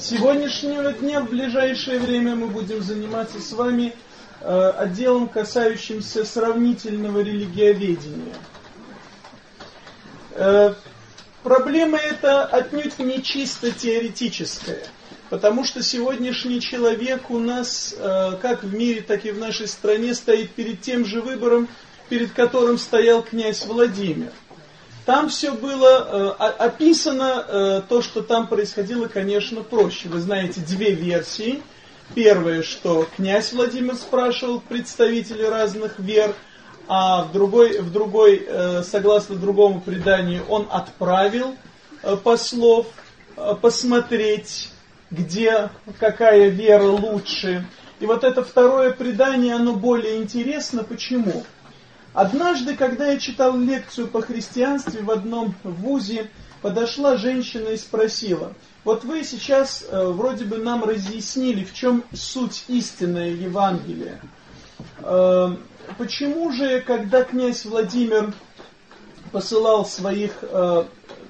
сегодняшнего дня, в ближайшее время мы будем заниматься с вами э, отделом, касающимся сравнительного религиоведения. Э, проблема эта отнюдь не чисто теоретическая, потому что сегодняшний человек у нас, э, как в мире, так и в нашей стране, стоит перед тем же выбором, перед которым стоял князь Владимир. Там все было э, описано, э, то, что там происходило, конечно, проще. Вы знаете две версии. Первое, что князь Владимир спрашивал представителей разных вер, а в другой, в другой э, согласно другому преданию, он отправил э, послов э, посмотреть, где какая вера лучше. И вот это второе предание, оно более интересно. Почему? Однажды, когда я читал лекцию по христианстве в одном вузе, подошла женщина и спросила, вот вы сейчас э, вроде бы нам разъяснили, в чем суть истинное Евангелия. Э, почему же, когда князь Владимир посылал своих, э,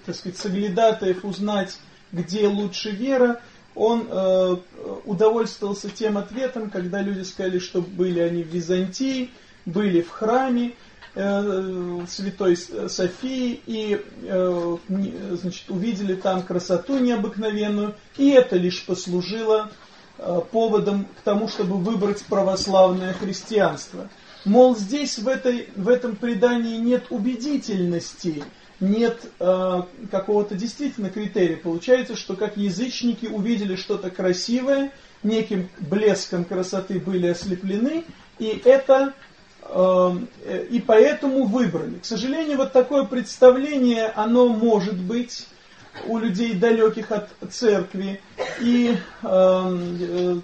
так сказать, соглядатаев узнать, где лучше вера, он э, удовольствовался тем ответом, когда люди сказали, что были они в Византии, были в храме э, Святой Софии и э, значит, увидели там красоту необыкновенную, и это лишь послужило э, поводом к тому, чтобы выбрать православное христианство. Мол, здесь в, этой, в этом предании нет убедительности, нет э, какого-то действительно критерия. Получается, что как язычники увидели что-то красивое, неким блеском красоты были ослеплены, и это и поэтому выбрали. К сожалению, вот такое представление, оно может быть у людей далеких от церкви, и эм, э,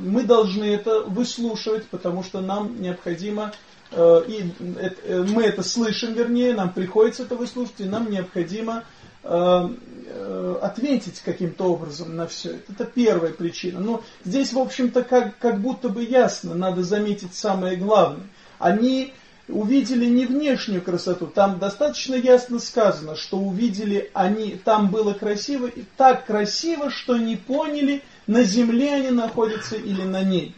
мы должны это выслушивать, потому что нам необходимо, э, и э, мы это слышим, вернее, нам приходится это выслушать, и нам необходимо эм, э, ответить каким-то образом на все это. Это первая причина. Но здесь, в общем-то, как, как будто бы ясно, надо заметить самое главное они увидели не внешнюю красоту, там достаточно ясно сказано, что увидели они, там было красиво, и так красиво, что не поняли, на земле они находятся или на небе.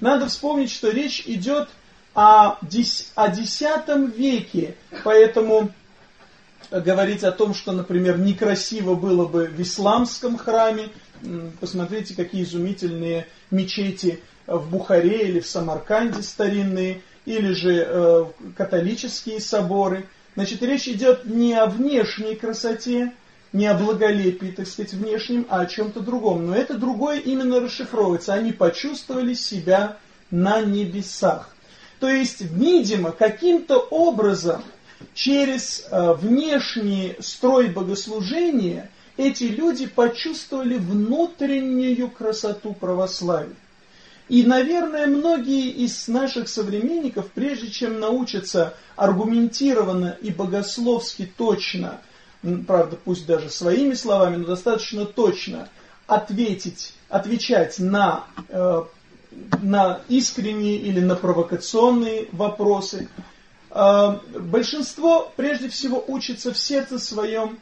Надо вспомнить, что речь идет о, X веке, поэтому говорить о том, что, например, некрасиво было бы в исламском храме, посмотрите, какие изумительные мечети в Бухаре или в Самарканде старинные, или же э, католические соборы. Значит, речь идет не о внешней красоте, не о благолепии, так сказать, внешнем, а о чем-то другом. Но это другое именно расшифровывается. Они почувствовали себя на небесах. То есть, видимо, каким-то образом через э, внешний строй богослужения эти люди почувствовали внутреннюю красоту православия. И, наверное, многие из наших современников, прежде чем научатся аргументированно и богословски точно, правда, пусть даже своими словами, но достаточно точно ответить, отвечать на, э, на искренние или на провокационные вопросы, э, большинство прежде всего учится в сердце своем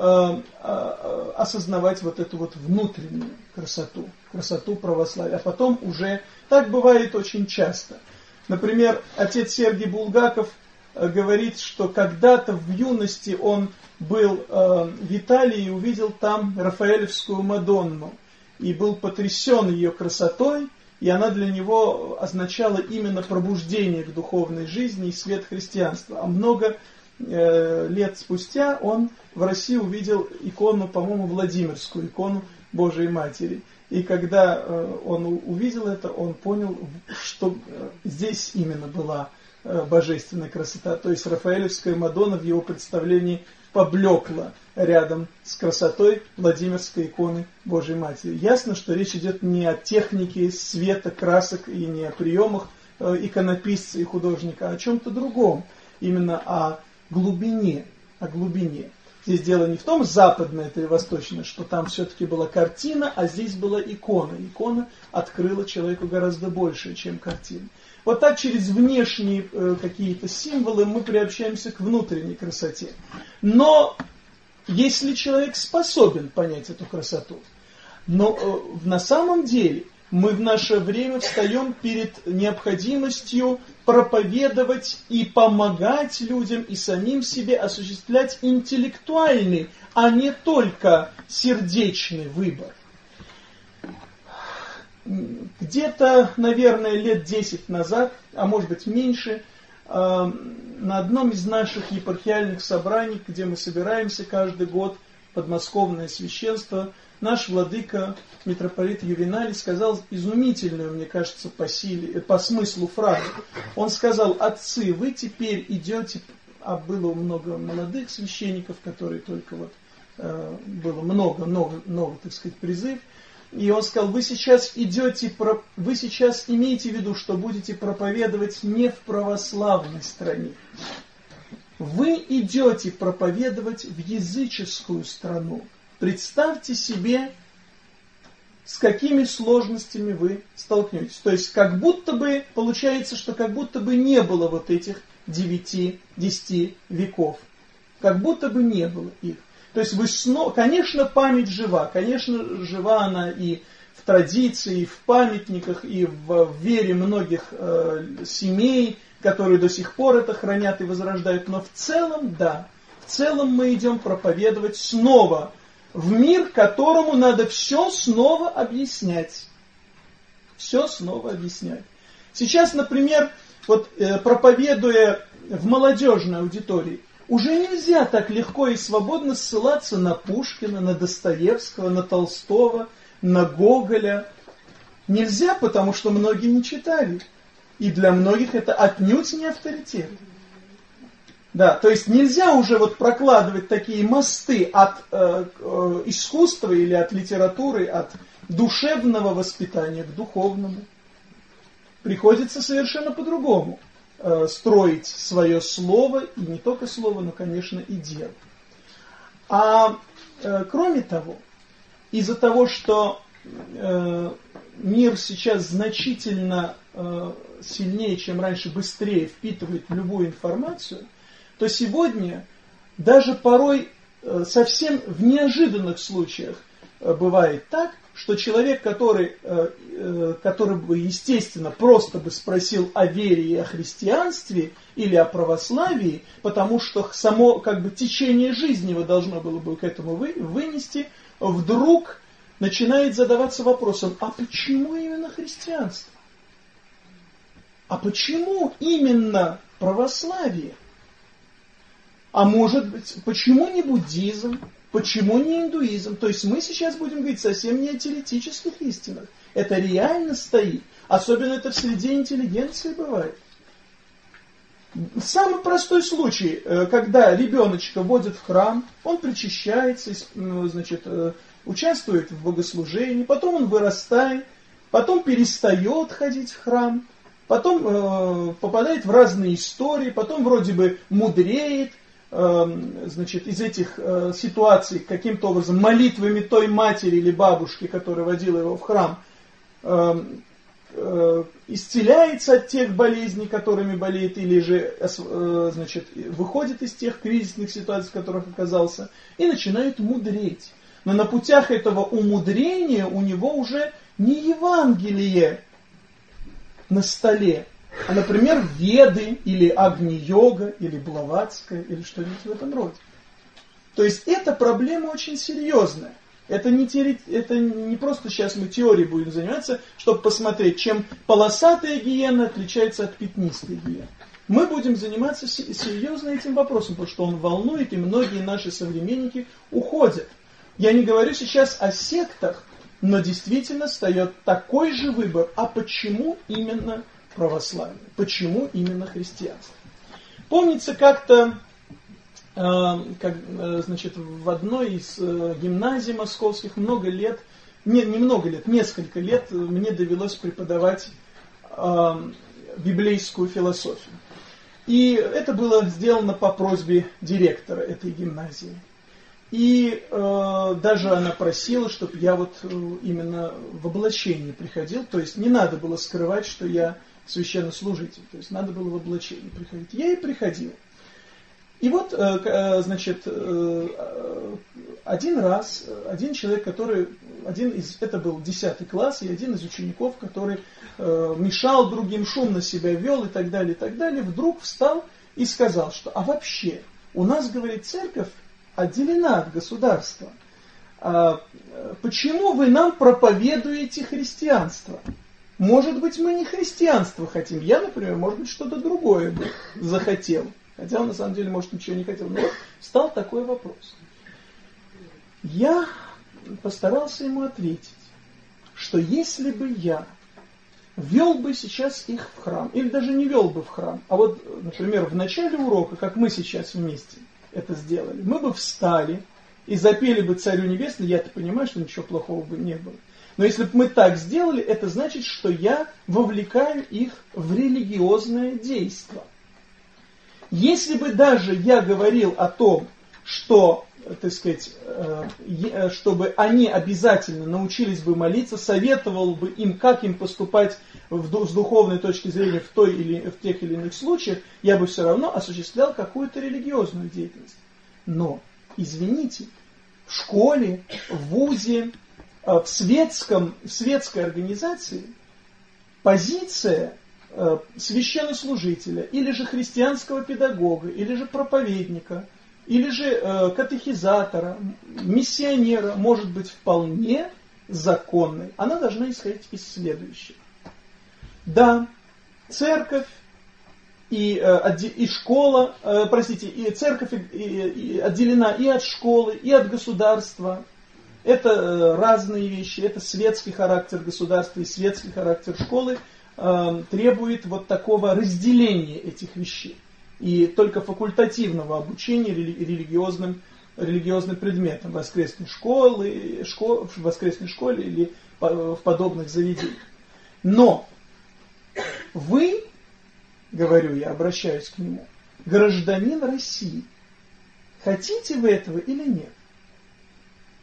Э, э, осознавать вот эту вот внутреннюю красоту, красоту православия. А потом уже, так бывает очень часто. Например, отец Сергий Булгаков э, говорит, что когда-то в юности он был в Италии и увидел там Рафаэлевскую Мадонну. И был потрясен ее красотой, и она для него означала именно пробуждение к духовной жизни и свет христианства. А много Э, лет спустя он в России увидел икону, по-моему, Владимирскую, икону Божией Матери. И когда э, он увидел это, он понял, что э, здесь именно была божественная красота. То есть Рафаэлевская Мадонна в его представлении поблекла рядом с красотой Владимирской иконы Божьей Матери. Ясно, что речь идет не о технике света, красок и не о приемах иконописца и художника, а о чем-то другом. Именно о глубине, о глубине. Здесь дело не в том, западное это или восточное, что там все-таки была картина, а здесь была икона. Икона открыла человеку гораздо больше, чем картина. Вот так через внешние э, какие-то символы мы приобщаемся к внутренней красоте. Но если человек способен понять эту красоту, Но на самом деле мы в наше время встаем перед необходимостью проповедовать и помогать людям и самим себе осуществлять интеллектуальный, а не только сердечный выбор. Где-то, наверное, лет 10 назад, а может быть меньше, э, на одном из наших епархиальных собраний, где мы собираемся каждый год, подмосковное священство – наш владыка, митрополит Ювеналий, сказал изумительную, мне кажется, по силе, по смыслу фразу. Он сказал, отцы, вы теперь идете, а было много молодых священников, которые только вот, э, было много, много, много, так сказать, призыв, и он сказал, вы сейчас идете, вы сейчас имеете в виду, что будете проповедовать не в православной стране. Вы идете проповедовать в языческую страну. Представьте себе, с какими сложностями вы столкнетесь. То есть, как будто бы, получается, что как будто бы не было вот этих 9-10 веков. Как будто бы не было их. То есть, вы снова, конечно, память жива. Конечно, жива она и в традиции, и в памятниках, и в вере многих э, семей, которые до сих пор это хранят и возрождают. Но в целом, да, в целом мы идем проповедовать снова в мир, которому надо все снова объяснять. Все снова объяснять. Сейчас, например, вот э, проповедуя в молодежной аудитории, уже нельзя так легко и свободно ссылаться на Пушкина, на Достоевского, на Толстого, на Гоголя. Нельзя, потому что многие не читали. И для многих это отнюдь не авторитет. Да, то есть нельзя уже вот прокладывать такие мосты от э, э, искусства или от литературы, от душевного воспитания к духовному. Приходится совершенно по-другому э, строить свое слово, и не только слово, но, конечно, и дело. А э, кроме того, из-за того, что э, мир сейчас значительно э, сильнее, чем раньше, быстрее впитывает любую информацию – то сегодня даже порой э, совсем в неожиданных случаях э, бывает так, что человек, который, э, который бы, естественно, просто бы спросил о вере и о христианстве или о православии, потому что само как бы течение жизни его должно было бы к этому вынести, вдруг начинает задаваться вопросом, а почему именно христианство? А почему именно православие? А может быть, почему не буддизм? Почему не индуизм? То есть мы сейчас будем говорить совсем не о теоретических истинах. Это реально стоит. Особенно это в среде интеллигенции бывает. Самый простой случай, э, когда ребеночка водят в храм, он причащается, значит, э, участвует в богослужении, потом он вырастает, потом перестает ходить в храм, потом э, попадает в разные истории, потом вроде бы мудреет, значит, из этих э, ситуаций каким-то образом молитвами той матери или бабушки, которая водила его в храм, эм, э, исцеляется от тех болезней, которыми болеет, или же э, значит, выходит из тех кризисных ситуаций, в которых оказался, и начинает мудреть. Но на путях этого умудрения у него уже не Евангелие на столе, а, например, Веды или Агни-йога или Блаватская или что-нибудь в этом роде. То есть эта проблема очень серьезная. Это не, теори... это не просто сейчас мы теорией будем заниматься, чтобы посмотреть, чем полосатая гиена отличается от пятнистой гиены. Мы будем заниматься серьезно этим вопросом, потому что он волнует, и многие наши современники уходят. Я не говорю сейчас о сектах, но действительно встает такой же выбор. А почему именно православие. Почему именно христианство? Помнится как-то, э, как, э, значит, в одной из э, гимназий московских много лет, не, не много лет, несколько лет мне довелось преподавать э, библейскую философию. И это было сделано по просьбе директора этой гимназии. И э, даже она просила, чтобы я вот э, именно в облачении приходил, то есть не надо было скрывать, что я священнослужитель. То есть надо было в облачении приходить. Я и приходил. И вот, э, э, значит, э, один раз, один человек, который, один из, это был 10 класс, и один из учеников, который мешал другим, шумно себя вел и так далее, и так далее, вдруг встал и сказал, что, а вообще, у нас, говорит, церковь отделена от государства. А, почему вы нам проповедуете христианство? Может быть, мы не христианство хотим. Я, например, может быть, что-то другое бы захотел. Хотя он на самом деле, может, ничего не хотел. Но вот стал такой вопрос. Я постарался ему ответить, что если бы я вел бы сейчас их в храм, или даже не вел бы в храм, а вот, например, в начале урока, как мы сейчас вместе это сделали, мы бы встали и запели бы Царю Небесный, я-то понимаю, что ничего плохого бы не было. Но если бы мы так сделали, это значит, что я вовлекаю их в религиозное действие. Если бы даже я говорил о том, что, так сказать, э, э, чтобы они обязательно научились бы молиться, советовал бы им, как им поступать с духовной точки зрения в, той или, в тех или иных случаях, я бы все равно осуществлял какую-то религиозную деятельность. Но, извините, в школе, в ВУЗе, в, светском, в светской организации позиция э, священнослужителя или же христианского педагога, или же проповедника, или же э, катехизатора, миссионера может быть вполне законной. Она должна исходить из следующего. Да, церковь и, и школа, простите, и церковь отделена и от школы, и от государства, это э, разные вещи, это светский характер государства и светский характер школы э, требует вот такого разделения этих вещей. И только факультативного обучения религиозным, религиозным предметам воскресной школы, школ, в воскресной школе или в подобных заведениях. Но вы, говорю я, обращаюсь к нему, гражданин России. Хотите вы этого или нет?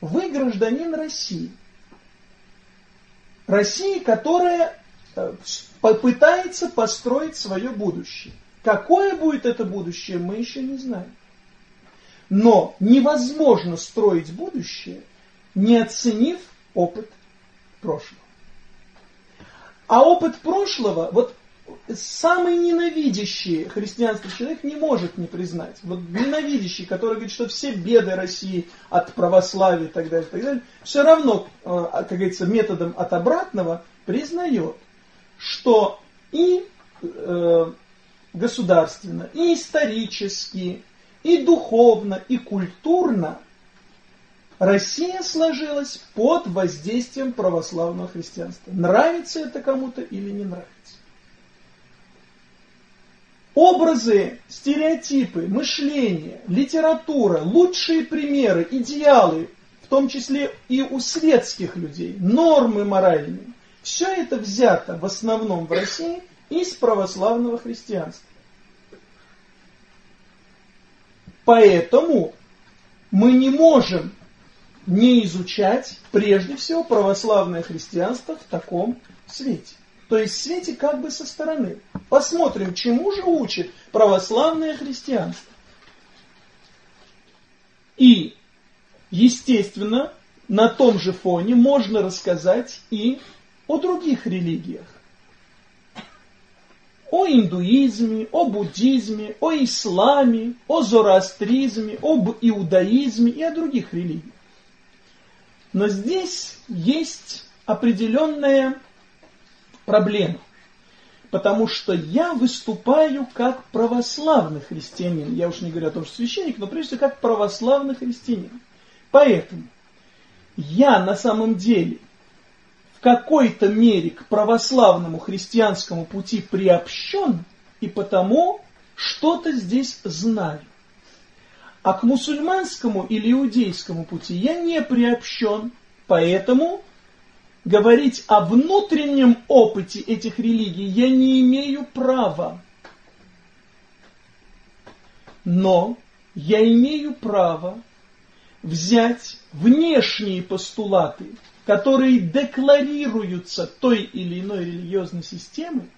Вы гражданин России. России, которая э, попытается построить свое будущее. Какое будет это будущее, мы еще не знаем. Но невозможно строить будущее, не оценив опыт прошлого. А опыт прошлого, вот самый ненавидящий христианство человек не может не признать. Вот ненавидящий, который говорит, что все беды России от православия и так далее, и так далее, все равно, э, как говорится, методом от обратного признает, что и э, государственно, и исторически, и духовно, и культурно Россия сложилась под воздействием православного христианства. Нравится это кому-то или не нравится. Образы, стереотипы, мышление, литература, лучшие примеры, идеалы, в том числе и у светских людей, нормы моральные, все это взято в основном в России из православного христианства. Поэтому мы не можем не изучать прежде всего православное христианство в таком свете. То есть свете как бы со стороны. Посмотрим, чему же учит православное христианство. И, естественно, на том же фоне можно рассказать и о других религиях. О индуизме, о буддизме, о исламе, о зороастризме, об иудаизме и о других религиях. Но здесь есть определенная проблема. Потому что я выступаю как православный христианин. Я уж не говорю о том, что священник, но прежде всего как православный христианин. Поэтому я на самом деле в какой-то мере к православному христианскому пути приобщен, и потому что-то здесь знаю. А к мусульманскому или иудейскому пути я не приобщен, поэтому говорить о внутреннем опыте этих религий я не имею права. Но я имею право взять внешние постулаты, которые декларируются той или иной религиозной системой,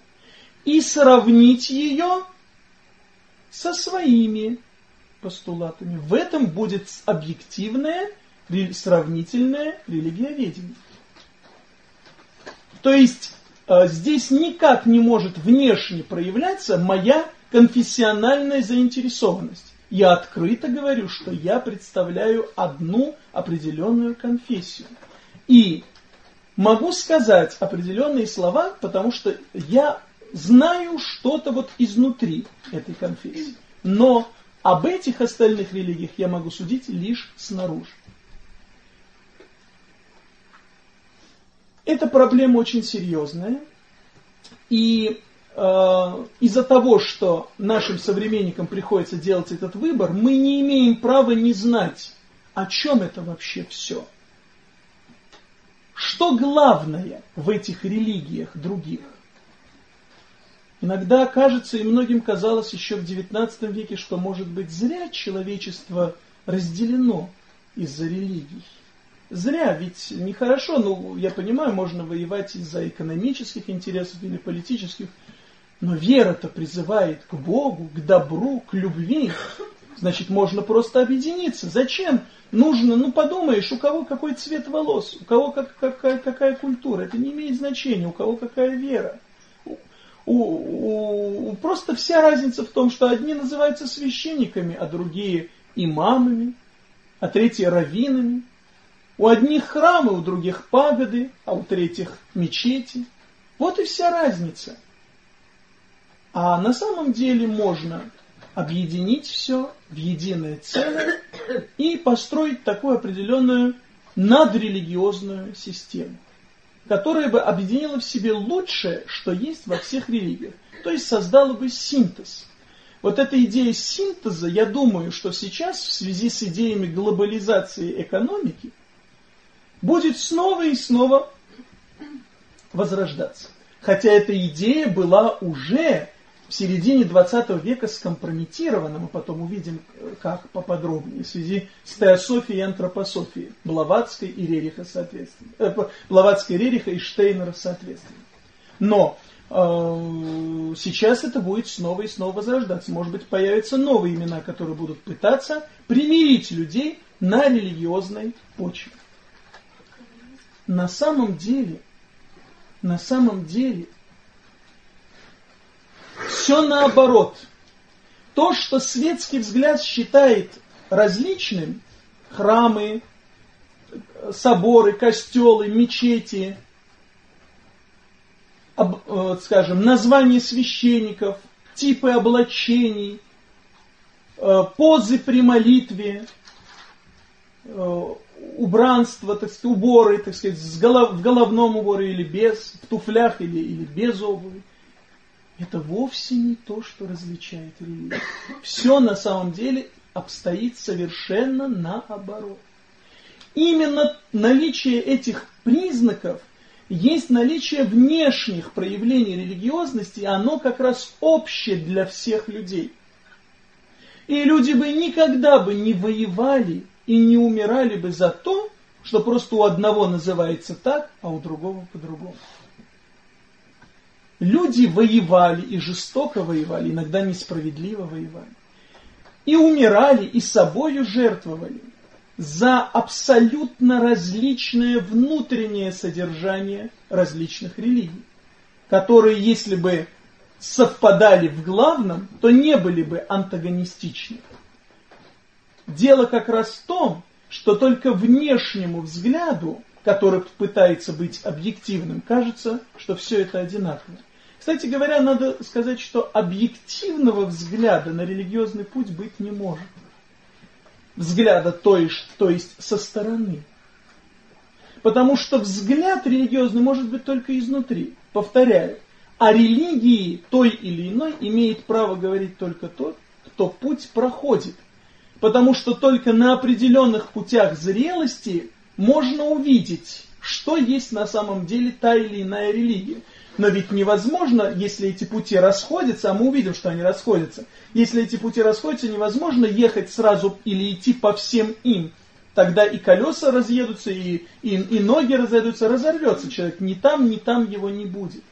и сравнить ее со своими постулатами. В этом будет объективное сравнительное религиоведение. То есть э, здесь никак не может внешне проявляться моя конфессиональная заинтересованность. Я открыто говорю, что я представляю одну определенную конфессию. И могу сказать определенные слова, потому что я знаю что-то вот изнутри этой конфессии. Но об этих остальных религиях я могу судить лишь снаружи. Эта проблема очень серьезная. И э, из-за того, что нашим современникам приходится делать этот выбор, мы не имеем права не знать, о чем это вообще все. Что главное в этих религиях других? Иногда кажется, и многим казалось еще в XIX веке, что, может быть, зря человечество разделено из-за религий. Зря, ведь нехорошо, ну, я понимаю, можно воевать из-за экономических интересов или политических, но вера-то призывает к Богу, к добру, к любви. Значит, можно просто объединиться. Зачем? Нужно, ну подумаешь, у кого какой цвет волос, у кого как, какая, какая культура. Это не имеет значения, у кого какая вера. У, у, у, просто вся разница в том, что одни называются священниками, а другие имамами, а третьи раввинами. У одних храмы, у других пагоды, а у третьих мечети. Вот и вся разница. А на самом деле можно объединить все в единое целое и построить такую определенную надрелигиозную систему, которая бы объединила в себе лучшее, что есть во всех религиях, то есть создала бы синтез. Вот эта идея синтеза, я думаю, что сейчас в связи с идеями глобализации экономики будет снова и снова возрождаться. Хотя эта идея была уже в середине 20 века скомпрометирована, мы потом увидим, как поподробнее, в связи с теософией и антропософией Блаватской и Рериха соответственно. Э, Блаватской, Рериха и Штейнера соответственно. Но э, сейчас это будет снова и снова возрождаться. Может быть, появятся новые имена, которые будут пытаться примирить людей на религиозной почве на самом деле, на самом деле, все наоборот. То, что светский взгляд считает различным, храмы, соборы, костелы, мечети, об, э, скажем, названия священников, типы облачений, э, позы при молитве, э, убранство, так сказать, уборы, так сказать, с голов, в головном уборе или без, в туфлях или, или без обуви. Это вовсе не то, что различает религию. Все на самом деле обстоит совершенно наоборот. Именно наличие этих признаков есть наличие внешних проявлений религиозности, и оно как раз общее для всех людей. И люди бы никогда бы не воевали и не умирали бы за то, что просто у одного называется так, а у другого по-другому. Люди воевали и жестоко воевали, иногда несправедливо воевали. И умирали, и собою жертвовали за абсолютно различное внутреннее содержание различных религий, которые, если бы совпадали в главном, то не были бы антагонистичны. Дело как раз в том, что только внешнему взгляду, который пытается быть объективным, кажется, что все это одинаково. Кстати говоря, надо сказать, что объективного взгляда на религиозный путь быть не может. Взгляда, то есть, то есть со стороны. Потому что взгляд религиозный может быть только изнутри. Повторяю, о религии той или иной имеет право говорить только тот, кто путь проходит. Потому что только на определенных путях зрелости можно увидеть, что есть на самом деле та или иная религия. Но ведь невозможно, если эти пути расходятся, а мы увидим, что они расходятся, если эти пути расходятся, невозможно ехать сразу или идти по всем им. Тогда и колеса разъедутся, и, и, и ноги разойдутся, разорвется человек. Ни там, ни там его не будет.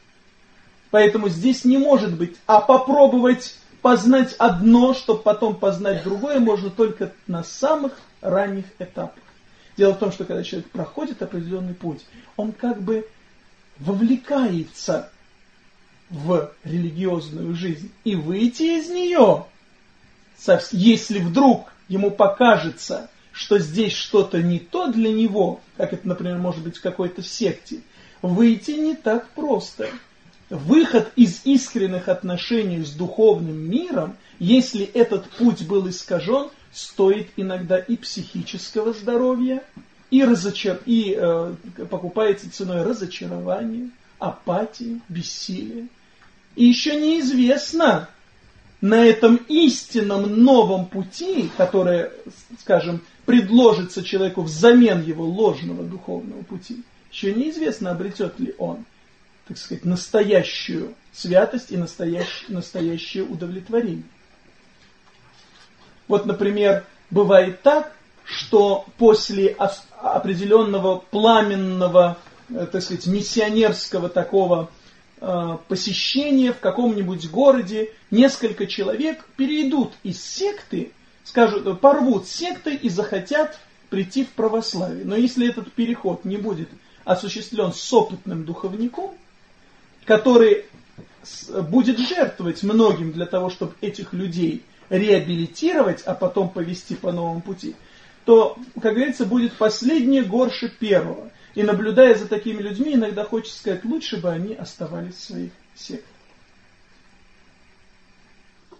Поэтому здесь не может быть, а попробовать познать одно, чтобы потом познать другое, можно только на самых ранних этапах. Дело в том, что когда человек проходит определенный путь, он как бы вовлекается в религиозную жизнь. И выйти из нее, если вдруг ему покажется, что здесь что-то не то для него, как это, например, может быть в какой-то секте, выйти не так просто. Выход из искренних отношений с духовным миром, если этот путь был искажен, стоит иногда и психического здоровья, и, разочар... и э, покупается ценой разочарования, апатии, бессилия. И еще неизвестно на этом истинном новом пути, которое, скажем, предложится человеку взамен его ложного духовного пути, еще неизвестно, обретет ли он, так сказать, настоящую святость и настоящее, настоящее удовлетворение. Вот, например, бывает так, что после определенного пламенного, э, так сказать, миссионерского такого э, посещения в каком-нибудь городе несколько человек перейдут из секты, скажут, порвут секты и захотят прийти в православие. Но если этот переход не будет осуществлен с опытным духовником, который будет жертвовать многим для того, чтобы этих людей реабилитировать, а потом повести по новому пути, то, как говорится, будет последнее горше первого. И наблюдая за такими людьми, иногда хочется сказать, лучше бы они оставались в своих сектах.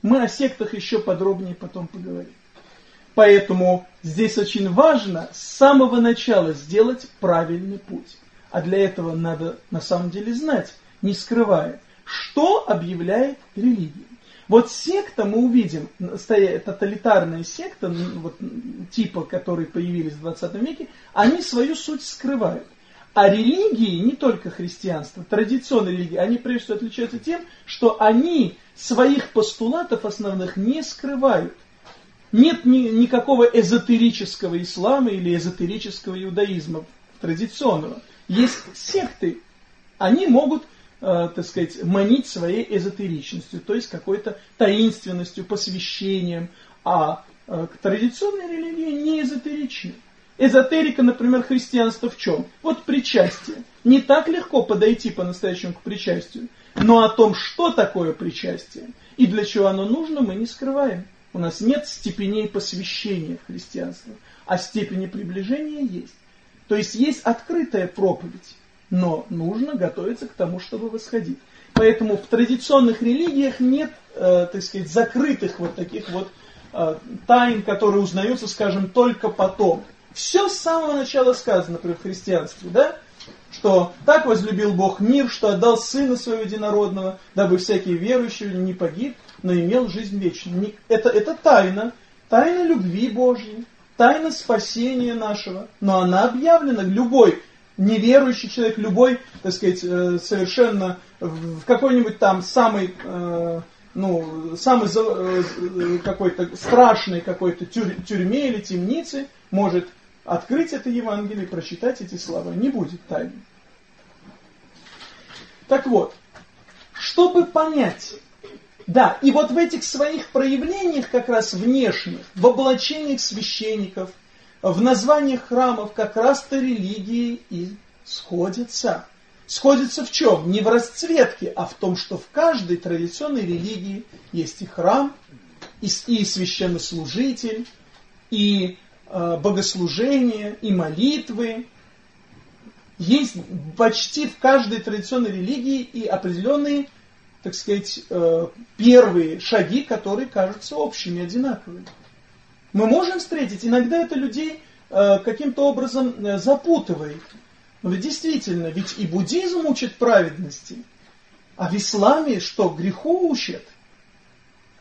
Мы о сектах еще подробнее потом поговорим. Поэтому здесь очень важно с самого начала сделать правильный путь. А для этого надо на самом деле знать, не скрывая, что объявляет религия. Вот секта мы увидим, тоталитарная секта, вот, типа, которые появились в 20 веке, они свою суть скрывают. А религии, не только христианство, традиционные религии, они прежде всего отличаются тем, что они своих постулатов основных не скрывают. Нет ни, никакого эзотерического ислама или эзотерического иудаизма традиционного. Есть секты. Они могут так сказать, манить своей эзотеричностью, то есть какой-то таинственностью, посвящением, а э, к традиционной религии не эзотеричны. Эзотерика, например, христианства в чем? Вот причастие. Не так легко подойти по-настоящему к причастию, но о том, что такое причастие и для чего оно нужно, мы не скрываем. У нас нет степеней посвящения в а степени приближения есть. То есть есть открытая проповедь, но нужно готовиться к тому, чтобы восходить. Поэтому в традиционных религиях нет, э, так сказать, закрытых вот таких вот э, тайн, которые узнаются, скажем, только потом. Все с самого начала сказано, например, в христианстве, да? Что так возлюбил Бог мир, что отдал Сына Своего Единородного, дабы всякий верующий не погиб, но имел жизнь вечную. Это, это тайна, тайна любви Божьей, тайна спасения нашего. Но она объявлена, любой неверующий человек, любой, так сказать, э, совершенно в какой-нибудь там самый, э, ну, самый э, какой-то страшной какой-то тюрьме или темнице может открыть это Евангелие прочитать эти слова. Не будет тайны. Так вот, чтобы понять, да, и вот в этих своих проявлениях как раз внешних, в облачениях священников – в названиях храмов как раз-то религии и сходятся. Сходятся в чем? Не в расцветке, а в том, что в каждой традиционной религии есть и храм, и, и священнослужитель, и э, богослужение, и молитвы. Есть почти в каждой традиционной религии и определенные, так сказать, э, первые шаги, которые кажутся общими, одинаковыми мы можем встретить, иногда это людей э, каким-то образом э, запутывает. Но ведь действительно, ведь и буддизм учит праведности, а в исламе что, греху учат?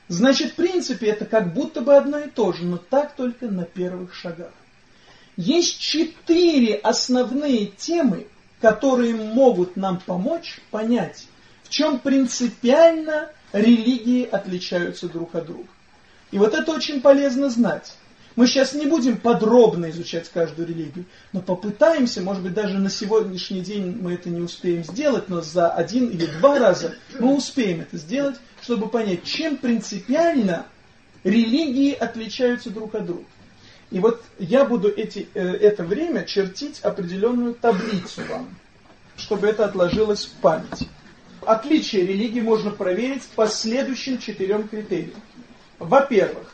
Значит, в принципе, это как будто бы одно и то же, но так только на первых шагах. Есть четыре основные темы, которые могут нам помочь понять, в чем принципиально религии отличаются друг от друга. И вот это очень полезно знать. Мы сейчас не будем подробно изучать каждую религию, но попытаемся, может быть, даже на сегодняшний день мы это не успеем сделать, но за один или два раза мы успеем это сделать, чтобы понять, чем принципиально религии отличаются друг от друга. И вот я буду эти, э, это время чертить определенную таблицу вам, чтобы это отложилось в памяти. Отличие религии можно проверить по следующим четырем критериям. Во-первых,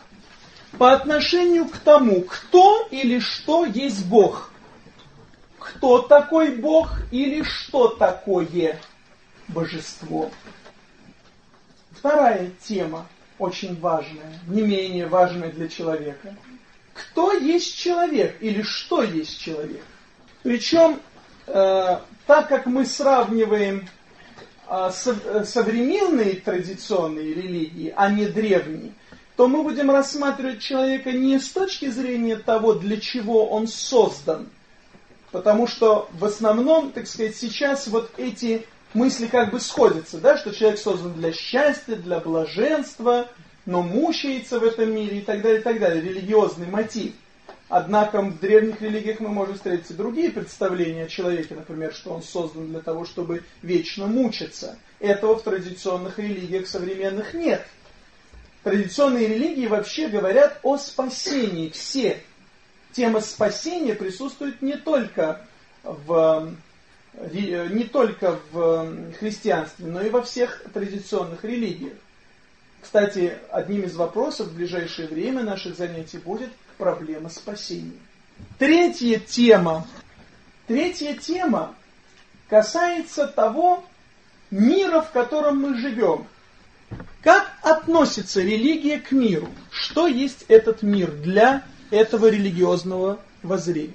по отношению к тому, кто или что есть Бог. Кто такой Бог или что такое божество. Вторая тема, очень важная, не менее важная для человека. Кто есть человек или что есть человек? Причем, э, так как мы сравниваем э, со, современные традиционные религии, а не древние, то мы будем рассматривать человека не с точки зрения того, для чего он создан, потому что в основном, так сказать, сейчас вот эти мысли как бы сходятся, да, что человек создан для счастья, для блаженства, но мучается в этом мире и так далее, и так далее, религиозный мотив. Однако в древних религиях мы можем встретить и другие представления о человеке, например, что он создан для того, чтобы вечно мучиться. Этого в традиционных религиях современных нет. Традиционные религии вообще говорят о спасении. Все. Тема спасения присутствует не только в не только в христианстве, но и во всех традиционных религиях. Кстати, одним из вопросов в ближайшее время наших занятий будет проблема спасения. Третья тема. Третья тема касается того мира, в котором мы живем. Как относится религия к миру? Что есть этот мир для этого религиозного воззрения?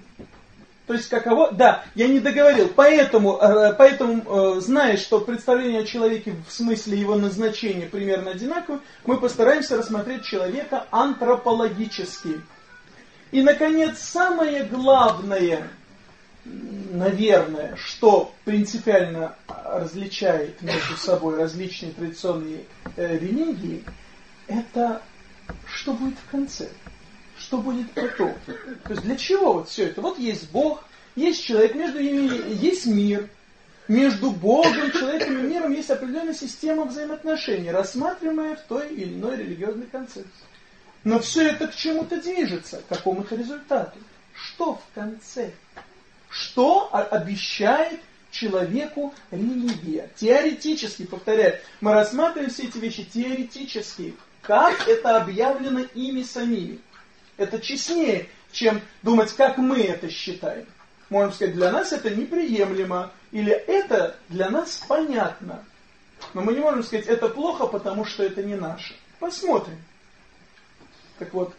То есть каково... Да, я не договорил. Поэтому, э, поэтому э, зная, что представление о человеке в смысле его назначения примерно одинаково, мы постараемся рассмотреть человека антропологически. И, наконец, самое главное, наверное, что принципиально различает между собой различные традиционные э, религии, это что будет в конце что будет потом. То есть для чего вот все это? Вот есть Бог, есть человек, между ними есть мир. Между Богом, человеком и миром есть определенная система взаимоотношений, рассматриваемая в той или иной религиозной концепции. Но все это к чему-то движется, к какому-то результату. Что в конце? Что обещает человеку религия? Теоретически, повторяю, мы рассматриваем все эти вещи теоретически. Как это объявлено ими самими? Это честнее, чем думать, как мы это считаем. Можем сказать, для нас это неприемлемо, или это для нас понятно. Но мы не можем сказать, это плохо, потому что это не наше. Посмотрим. Так вот,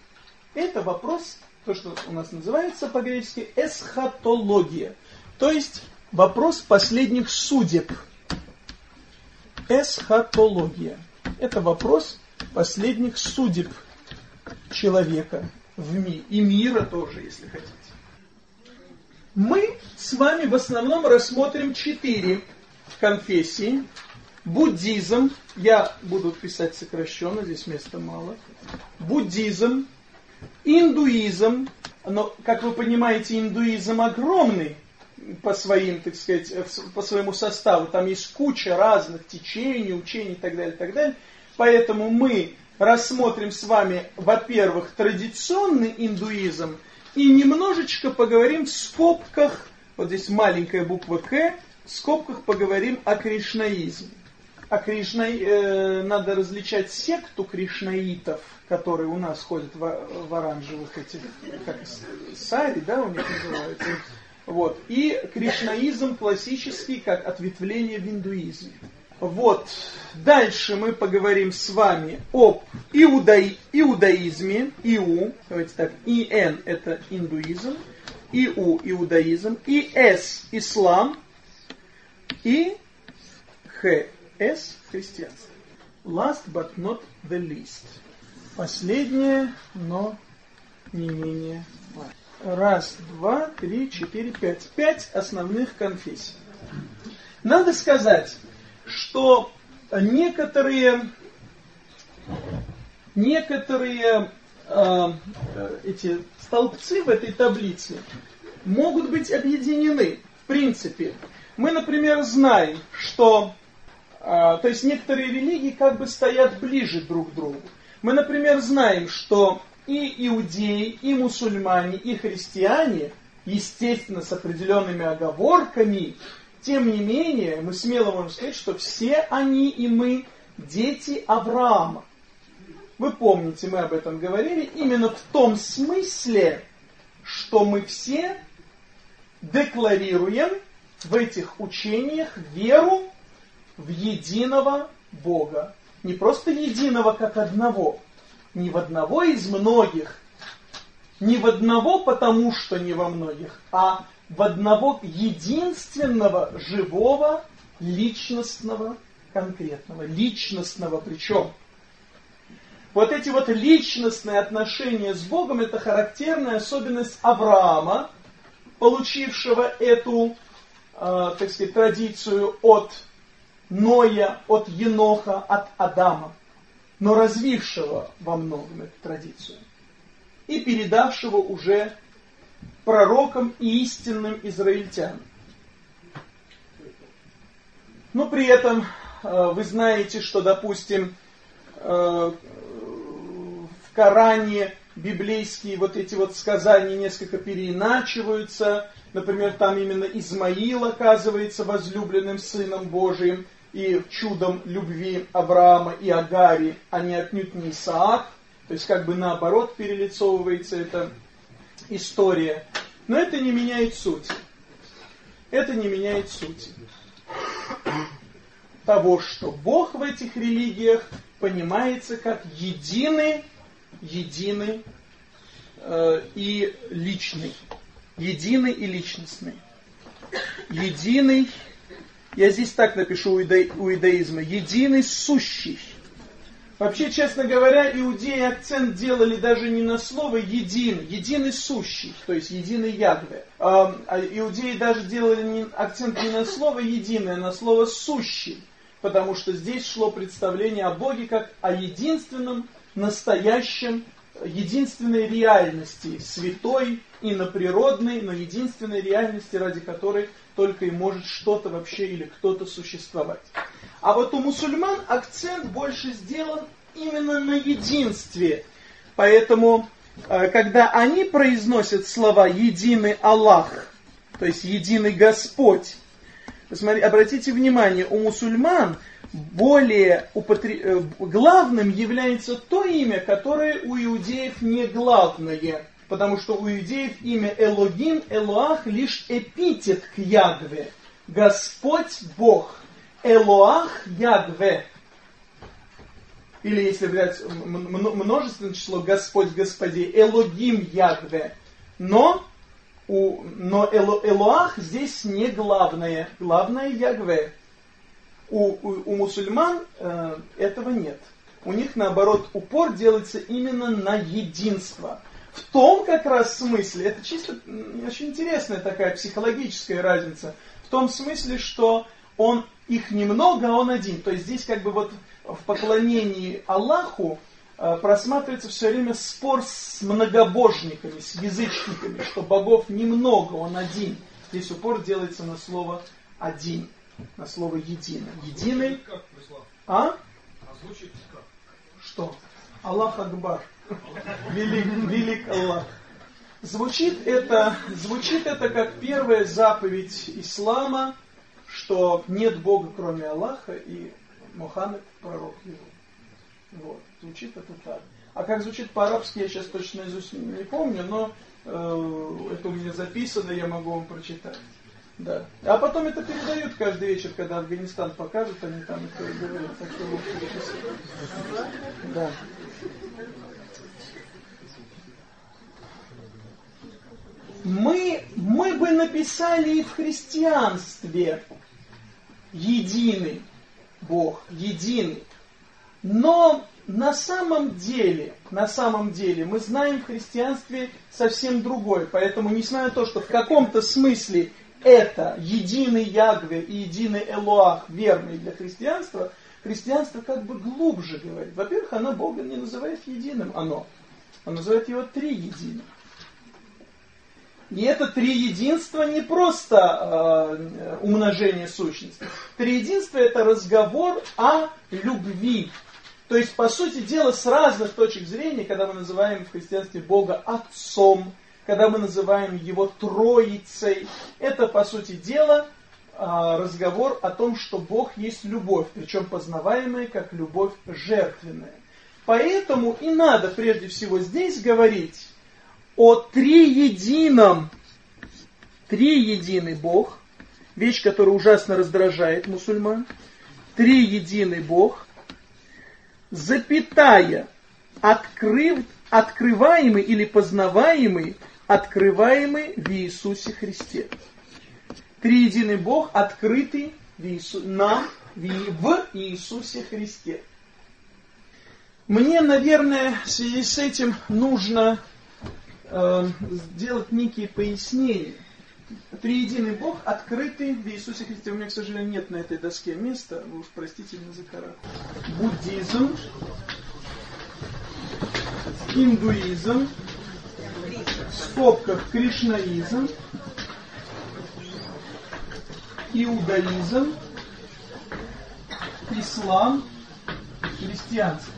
это вопрос, то, что у нас называется по-гречески эсхатология. То есть вопрос последних судеб. Эсхатология. Это вопрос последних судеб человека в ми и мира тоже, если хотите. Мы с вами в основном рассмотрим четыре конфессии. Буддизм, я буду писать сокращенно, здесь места мало. Буддизм, индуизм, но, как вы понимаете, индуизм огромный по своим, так сказать, по своему составу. Там есть куча разных течений, учений и так далее, и так далее. Поэтому мы рассмотрим с вами, во-первых, традиционный индуизм и немножечко поговорим в скобках, вот здесь маленькая буква К, в скобках поговорим о кришнаизме. А Кришна, э, надо различать секту кришнаитов, которые у нас ходят в, в оранжевых этих, как сари, да, у них называется. Вот. И кришнаизм классический, как ответвление в индуизме. Вот. Дальше мы поговорим с вами об иудаи, иудаизме. Иу, давайте так, ИН это индуизм, ИУ иудаизм, ИС ислам и ХС христианство. Last but not the least. Последнее, но не менее важное. Раз, два, три, четыре, пять. Пять основных конфессий. Надо сказать, что некоторые, некоторые э, эти столбцы в этой таблице могут быть объединены. В принципе, мы, например, знаем, что то есть некоторые религии как бы стоят ближе друг к другу. Мы, например, знаем, что и иудеи, и мусульмане, и христиане, естественно, с определенными оговорками, тем не менее, мы смело можем сказать, что все они и мы дети Авраама. Вы помните, мы об этом говорили, именно в том смысле, что мы все декларируем в этих учениях веру в единого Бога. Не просто единого как одного, не в одного из многих, не в одного потому, что не во многих, а в одного единственного живого личностного конкретного, личностного причем. Вот эти вот личностные отношения с Богом, это характерная особенность Авраама, получившего эту, э, так сказать, традицию от Ноя, от Еноха, от Адама, но развившего во многом эту традицию и передавшего уже пророкам и истинным израильтянам. Но при этом э, вы знаете, что, допустим, э, в Коране библейские вот эти вот сказания несколько переиначиваются. Например, там именно Измаил оказывается возлюбленным сыном Божиим и чудом любви Авраама и Агари, а не отнюдь не Исаак. То есть как бы наоборот перелицовывается эта история. Но это не меняет сути. Это не меняет сути. Того, что Бог в этих религиях понимается как единый единый э, и личный. Единый и личностный. Единый, я здесь так напишу у, иуда, у иудаизма, единый сущий. Вообще, честно говоря, иудеи акцент делали даже не на слово един, единый сущий, то есть единый ягве. А, иудеи даже делали акцент не на слово единое, а на слово сущий, потому что здесь шло представление о Боге как о единственном настоящем, единственной реальности, святой, иноприродной, но единственной реальности, ради которой только и может что-то вообще или кто-то существовать. А вот у мусульман акцент больше сделан именно на единстве. Поэтому, э, когда они произносят слова «единый Аллах», то есть «единый Господь», посмотри, обратите внимание, у мусульман – более употреб... Э, главным является то имя, которое у иудеев не главное. Потому что у иудеев имя Элогим, Элоах лишь эпитет к Ягве. Господь Бог. Элоах Ягве. Или если взять множественное число Господь Господи, Элогим Ягве. Но, у, но Эло, Элоах здесь не главное. Главное Ягве. У, у, у мусульман э, этого нет. У них, наоборот, упор делается именно на единство. В том как раз смысле, это чисто очень интересная такая психологическая разница, в том смысле, что он их немного, а он один. То есть здесь как бы вот в поклонении Аллаху э, просматривается все время спор с многобожниками, с язычниками, что богов немного, он один. Здесь упор делается на слово «один» на слово единый. Единый. А? а Что? Аллах Акбар. Велик, велик Аллах. Звучит это, звучит это как первая заповедь ислама, что нет Бога кроме Аллаха и Мухаммед пророк его. Вот. Звучит это так. А как звучит по-арабски, я сейчас точно не помню, но э, это у меня записано, я могу вам прочитать. Да. А потом это передают каждый вечер, когда Афганистан покажут, они там это говорят. Так что лучше Да. Мы, мы бы написали и в христианстве единый Бог, единый. Но на самом деле, на самом деле, мы знаем в христианстве совсем другое. Поэтому, несмотря на то, что в каком-то смысле это единый Ягве и единый Элоах, верный для христианства, христианство как бы глубже говорит. Во-первых, оно Бога не называет единым, оно. Он называет его три единым. И это три единства не просто э, умножение сущности. Три единства это разговор о любви. То есть, по сути дела, с разных точек зрения, когда мы называем в христианстве Бога Отцом, когда мы называем Его Троицей, это, по сути дела, а, разговор о том, что Бог есть любовь, причем познаваемая как любовь жертвенная. Поэтому и надо прежде всего здесь говорить о триедином, триединый Бог, вещь, которая ужасно раздражает мусульман, триединый Бог, запятая, открыв, открываемый или познаваемый, открываемый в Иисусе Христе. Триединый Бог, открытый в Иису, нам в Иисусе Христе. Мне, наверное, в связи с этим нужно э, сделать некие пояснения. Триединый Бог, открытый в Иисусе Христе. У меня, к сожалению, нет на этой доске места. Вы уж простите меня за карат. Буддизм, индуизм, в скобках кришнаизм, иудаизм, ислам, христианство.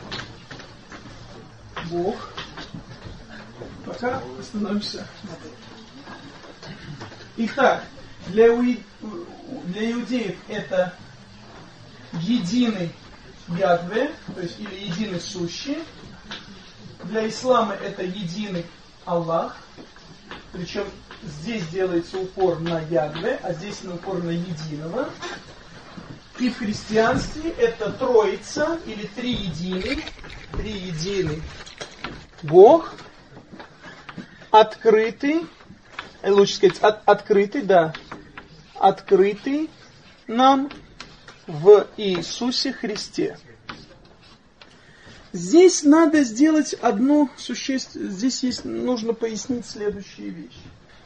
Бог. Пока остановимся Итак, для, для иудеев это единый Ядве, то есть или единый сущий. Для ислама это единый Аллах. Причем здесь делается упор на Ядве, а здесь на упор на единого. И в христианстве это Троица или Триединый, Триединый Бог, открытый, э, лучше сказать, от, открытый, да, открытый нам в Иисусе Христе. Здесь надо сделать одну существенную, здесь есть, нужно пояснить следующие вещи.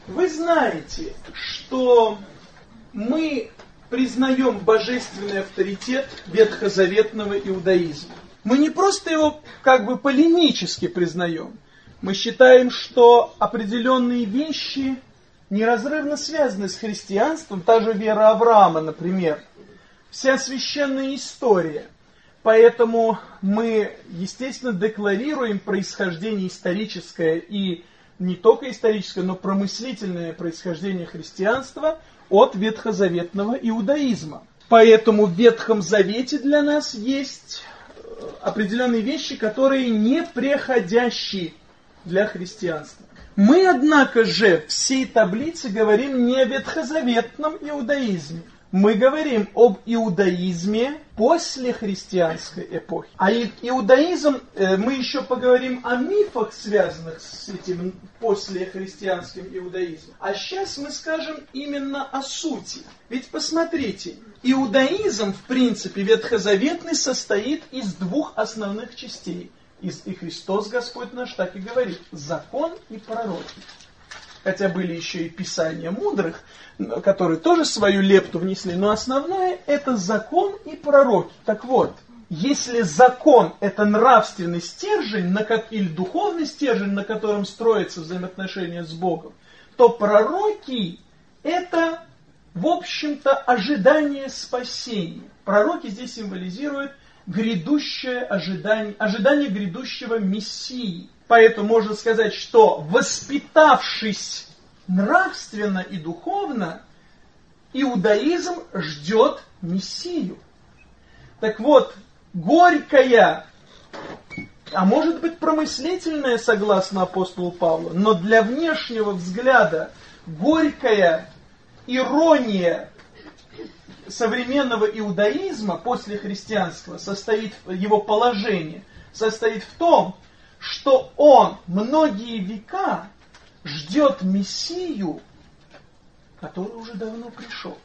Вы знаете, что мы признаем божественный авторитет ветхозаветного иудаизма. Мы не просто его как бы полемически признаем. Мы считаем, что определенные вещи неразрывно связаны с христианством, та же вера Авраама, например, вся священная история. Поэтому мы, естественно, декларируем происхождение историческое и не только историческое, но промыслительное происхождение христианства от ветхозаветного иудаизма. Поэтому в Ветхом Завете для нас есть определенные вещи, которые не преходящие для христианства. Мы, однако же, всей таблице говорим не о ветхозаветном иудаизме. Мы говорим об иудаизме после христианской эпохи. А иудаизм, э, мы еще поговорим о мифах, связанных с этим после христианским иудаизмом. А сейчас мы скажем именно о сути. Ведь посмотрите, Иудаизм, в принципе, ветхозаветный, состоит из двух основных частей. И Христос Господь наш так и говорит. Закон и пророки. Хотя были еще и писания мудрых, которые тоже свою лепту внесли. Но основное это закон и пророки. Так вот, если закон это нравственный стержень, на как, или духовный стержень, на котором строятся взаимоотношения с Богом, то пророки это в общем-то, ожидание спасения. Пророки здесь символизируют грядущее ожидание, ожидание грядущего Мессии. Поэтому можно сказать, что воспитавшись нравственно и духовно, иудаизм ждет Мессию. Так вот, горькая, а может быть промыслительная, согласно апостолу Павлу, но для внешнего взгляда горькая ирония современного иудаизма после христианства состоит, его положение состоит в том, что он многие века ждет Мессию, который уже давно пришел.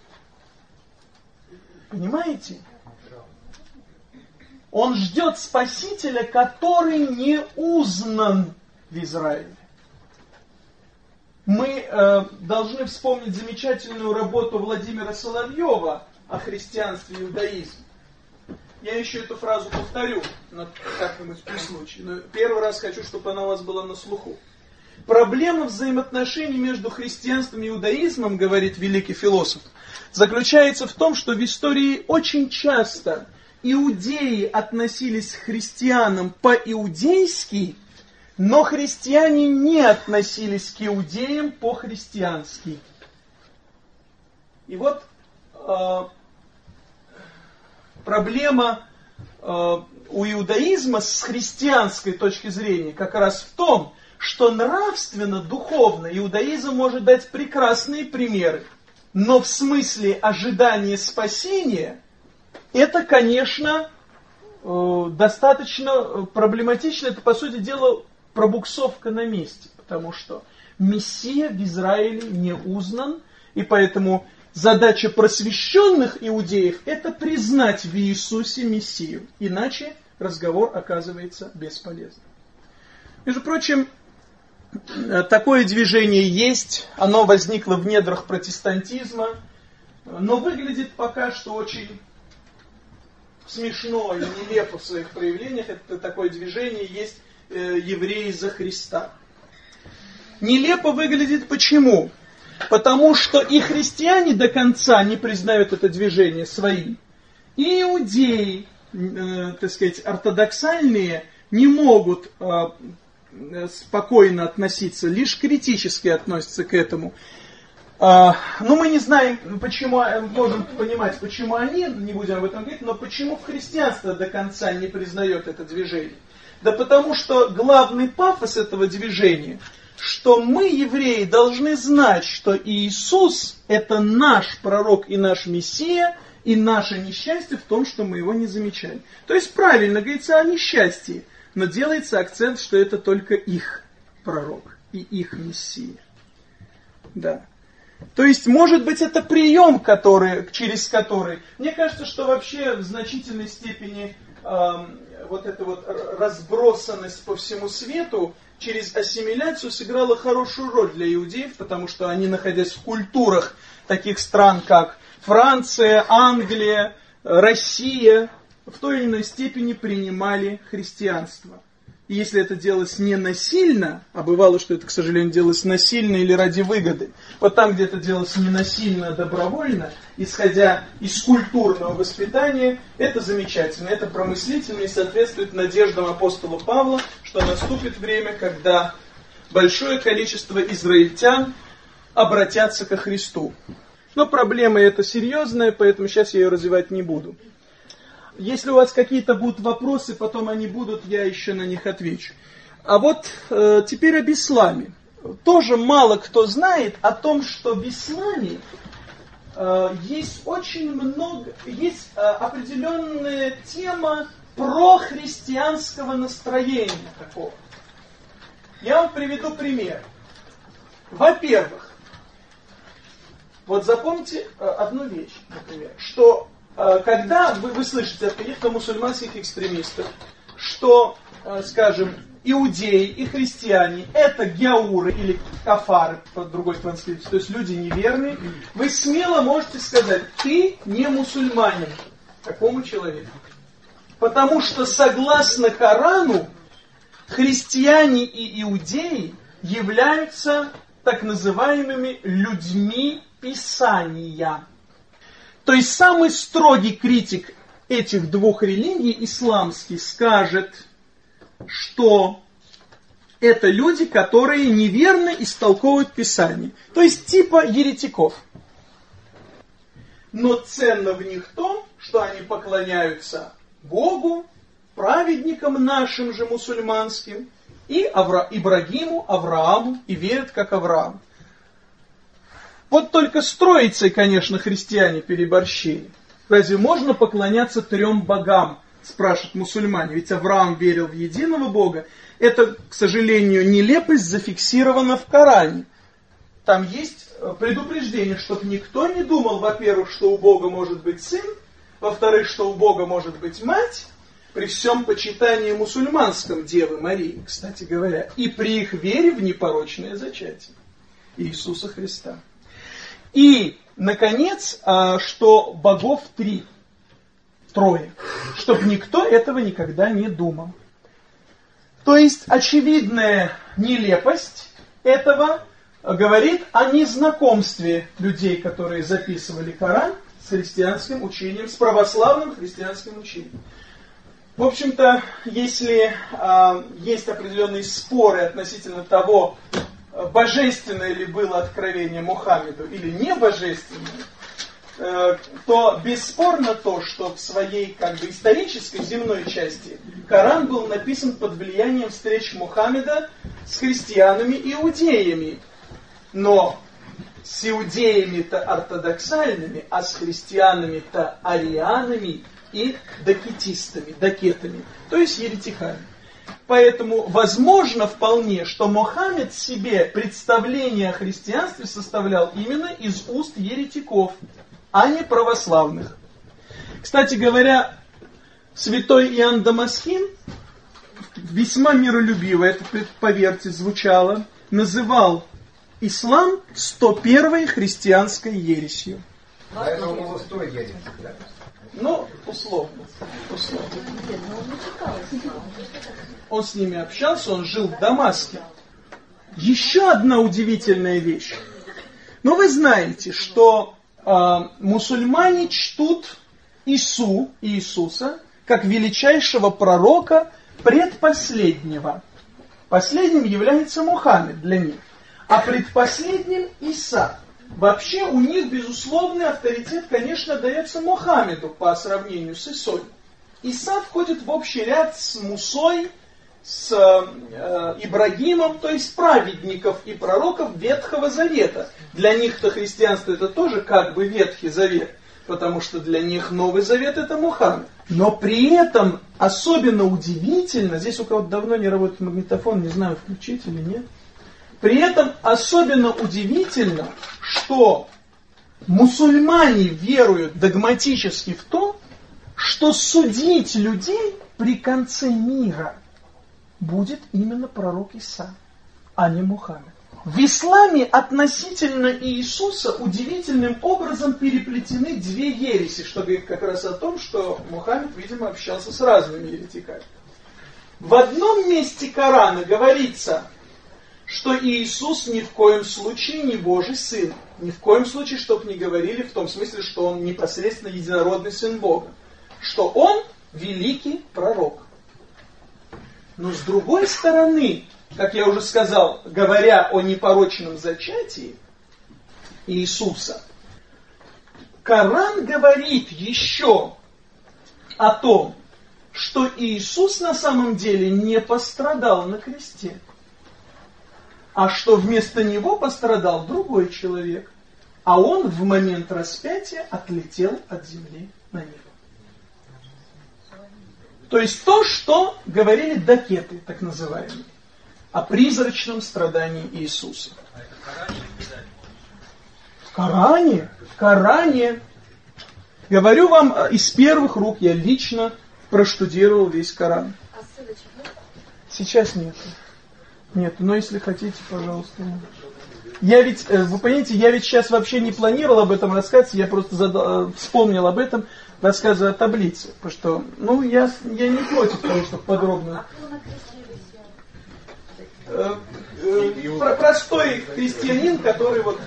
Понимаете? Он ждет Спасителя, который не узнан в Израиле мы э, должны вспомнить замечательную работу Владимира Соловьева о христианстве и иудаизме. Я еще эту фразу повторю как-нибудь при случае, но первый раз хочу, чтобы она у вас была на слуху. Проблема взаимоотношений между христианством и иудаизмом, говорит великий философ, заключается в том, что в истории очень часто иудеи относились к христианам по-иудейски, но христиане не относились к иудеям по-христиански. И вот э, проблема э, у иудаизма с христианской точки зрения как раз в том, что нравственно, духовно иудаизм может дать прекрасные примеры. Но в смысле ожидания спасения, это, конечно, э, достаточно проблематично. Это, по сути дела, пробуксовка на месте. Потому что Мессия в Израиле не узнан, и поэтому задача просвещенных иудеев – это признать в Иисусе Мессию. Иначе разговор оказывается бесполезным. Между прочим, такое движение есть, оно возникло в недрах протестантизма, но выглядит пока что очень смешно и нелепо в своих проявлениях. Это такое движение есть э, евреи за Христа. Нелепо выглядит почему? Потому что и христиане до конца не признают это движение своим, и иудеи, э, так сказать, ортодоксальные не могут э, спокойно относиться, лишь критически относятся к этому. А, ну, мы не знаем, почему, э, можем понимать, почему они, не будем об этом говорить, но почему христианство до конца не признает это движение. Да потому что главный пафос этого движения – что мы, евреи, должны знать, что Иисус – это наш пророк и наш Мессия, и наше несчастье в том, что мы его не замечаем. То есть правильно говорится о несчастье, но делается акцент, что это только их пророк и их Мессия. Да. То есть, может быть, это прием, который, через который... Мне кажется, что вообще в значительной степени э, вот эта вот разбросанность по всему свету через ассимиляцию сыграла хорошую роль для иудеев, потому что они, находясь в культурах таких стран, как Франция, Англия, Россия, в той или иной степени принимали христианство. И если это делалось не насильно, а бывало, что это, к сожалению, делалось насильно или ради выгоды, вот там, где это делалось не насильно, а добровольно, исходя из культурного воспитания, это замечательно, это промыслительно и соответствует надеждам апостола Павла, что наступит время, когда большое количество израильтян обратятся ко Христу. Но проблема эта серьезная, поэтому сейчас я ее развивать не буду. Если у вас какие-то будут вопросы, потом они будут, я еще на них отвечу. А вот э, теперь об исламе. Тоже мало кто знает о том, что в исламе э, есть очень много, есть э, определенная тема прохристианского настроения такого. Я вам приведу пример. Во-первых, вот запомните э, одну вещь, например, что когда вы, вы слышите от каких-то мусульманских экстремистов, что, э, скажем, иудеи и христиане это гяуры или кафары по другой транскрипции, то есть люди неверные, вы смело можете сказать, ты не мусульманин такому человеку. Потому что согласно Корану, христиане и иудеи являются так называемыми людьми Писания. То есть самый строгий критик этих двух религий, исламский, скажет, что это люди, которые неверно истолковывают Писание. То есть типа еретиков. Но ценно в них то, что они поклоняются Богу, праведникам нашим же мусульманским, и Авра... Ибрагиму, Аврааму, и верят как Авраам. Вот только с Троицей, конечно, христиане переборщили. Разве можно поклоняться трем богам, спрашивают мусульмане, ведь Авраам верил в единого Бога. Это, к сожалению, нелепость зафиксирована в Коране. Там есть э, предупреждение, чтобы никто не думал, во-первых, что у Бога может быть сын, во-вторых, что у Бога может быть мать, при всем почитании мусульманском Девы Марии, кстати говоря, и при их вере в непорочное зачатие Иисуса Христа. И, наконец, а, что богов три, трое, чтобы никто этого никогда не думал. То есть очевидная нелепость этого говорит о незнакомстве людей, которые записывали Коран с христианским учением, с православным христианским учением. В общем-то, если э, есть определенные споры относительно того, божественное ли было откровение Мухаммеду или не божественное, э, то бесспорно то, что в своей как бы исторической земной части Коран был написан под влиянием встреч Мухаммеда с христианами-иудеями. Но с иудеями-то ортодоксальными, а с христианами-то арианами и докетистами, докетами, то есть еретиками. Поэтому возможно вполне, что Мохаммед себе представление о христианстве составлял именно из уст еретиков, а не православных. Кстати говоря, святой Иоанн Дамаскин весьма миролюбиво, это, поверьте, звучало, называл ислам 101-й христианской ересью. Поэтому было 100 ересь, да? Ну, условно. условно. Он с ними общался, он жил в Дамаске. Еще одна удивительная вещь. Но вы знаете, что э, мусульмане чтут Ису, Иисуса, как величайшего пророка предпоследнего. Последним является Мухаммед для них, а предпоследним Иса. Вообще у них безусловный авторитет, конечно, дается Мухаммеду по сравнению с Исой. Иса входит в общий ряд с Мусой, с э, Ибрагимом, то есть праведников и пророков Ветхого Завета. Для них-то христианство это тоже как бы Ветхий Завет, потому что для них Новый Завет это Мухаммед. Но при этом особенно удивительно, здесь у кого-то давно не работает магнитофон, не знаю, включить или нет, при этом особенно удивительно, что мусульмане веруют догматически в то, что судить людей при конце мира будет именно пророк Иса, а не Мухаммед. В исламе относительно Иисуса удивительным образом переплетены две ереси, что говорит как раз о том, что Мухаммед, видимо, общался с разными еретиками. В одном месте Корана говорится, что Иисус ни в коем случае не Божий Сын. Ни в коем случае, чтобы не говорили в том смысле, что Он непосредственно единородный Сын Бога. Что Он великий пророк. Но с другой стороны, как я уже сказал, говоря о непорочном зачатии Иисуса, Коран говорит еще о том, что Иисус на самом деле не пострадал на кресте а что вместо него пострадал другой человек, а он в момент распятия отлетел от земли на небо. То есть то, что говорили докеты, так называемые, о призрачном страдании Иисуса. В Коране, в Коране, говорю вам э, из первых рук, я лично проштудировал весь Коран. А Сейчас нет. Нет, но если хотите, пожалуйста. Я ведь, э, вы понимаете, я ведь сейчас вообще не планировал об этом рассказать, я просто задал, э, вспомнил об этом, рассказывая о таблице. Потому что, ну, я, я не против того, что подробно. Э, простой христианин, который вот